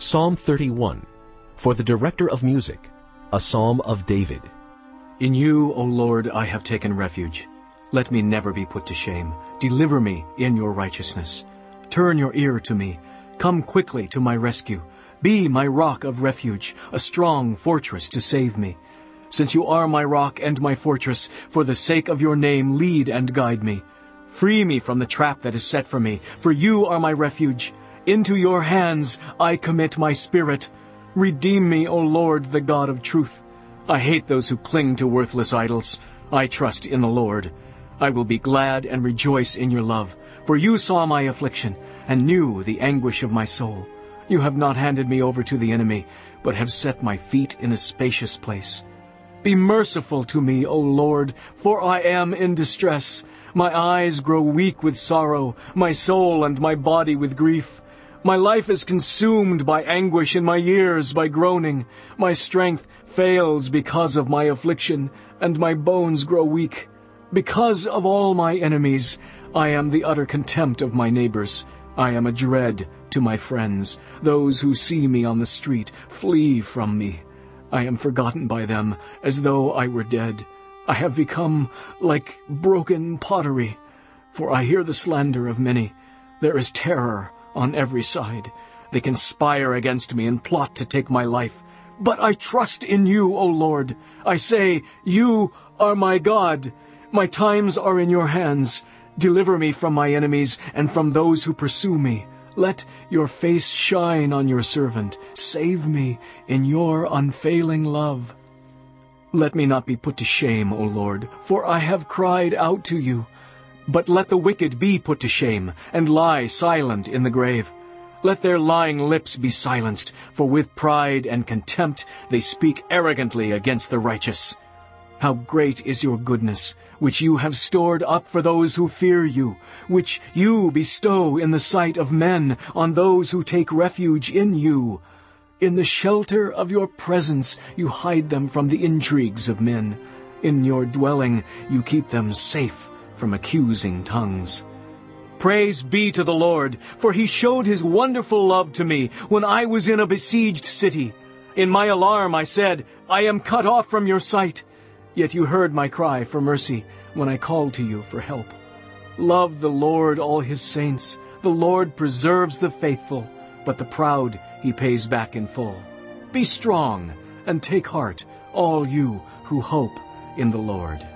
Psalm 31 For the director of music, a psalm of David. In you, O Lord, I have taken refuge. Let me never be put to shame. Deliver me in your righteousness. Turn your ear to me. Come quickly to my rescue. Be my rock of refuge, a strong fortress to save me. Since you are my rock and my fortress, for the sake of your name lead and guide me. Free me from the trap that is set for me, for you are my refuge. Into your hands I commit my spirit. Redeem me, O Lord, the God of truth. I hate those who cling to worthless idols. I trust in the Lord. I will be glad and rejoice in your love, for you saw my affliction and knew the anguish of my soul. You have not handed me over to the enemy, but have set my feet in a spacious place. Be merciful to me, O Lord, for I am in distress. My eyes grow weak with sorrow, my soul and my body with grief. My life is consumed by anguish and my years by groaning. My strength fails because of my affliction, and my bones grow weak. Because of all my enemies, I am the utter contempt of my neighbors. I am a dread to my friends. Those who see me on the street flee from me. I am forgotten by them as though I were dead. I have become like broken pottery, for I hear the slander of many. There is terror on every side. They conspire against me and plot to take my life. But I trust in you, O Lord. I say, you are my God. My times are in your hands. Deliver me from my enemies and from those who pursue me. Let your face shine on your servant. Save me in your unfailing love. Let me not be put to shame, O Lord, for I have cried out to you. But let the wicked be put to shame, and lie silent in the grave. Let their lying lips be silenced, for with pride and contempt they speak arrogantly against the righteous. How great is your goodness, which you have stored up for those who fear you, which you bestow in the sight of men on those who take refuge in you. In the shelter of your presence you hide them from the intrigues of men. In your dwelling you keep them safe from accusing tongues. Praise be to the Lord, for he showed his wonderful love to me when I was in a besieged city. In my alarm I said, I am cut off from your sight. Yet you heard my cry for mercy when I called to you for help. Love the Lord, all his saints. The Lord preserves the faithful, but the proud he pays back in full. Be strong and take heart, all you who hope in the Lord.